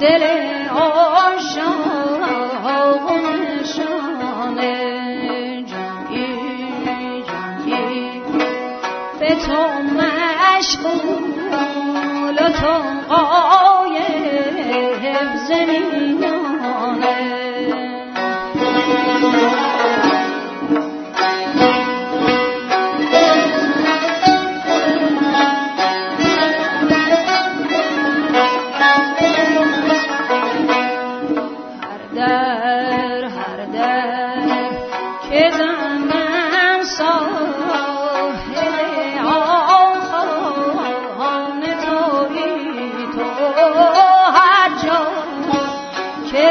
دل آشان جمعی جمعی به تو مشغول و تو قایب زمین.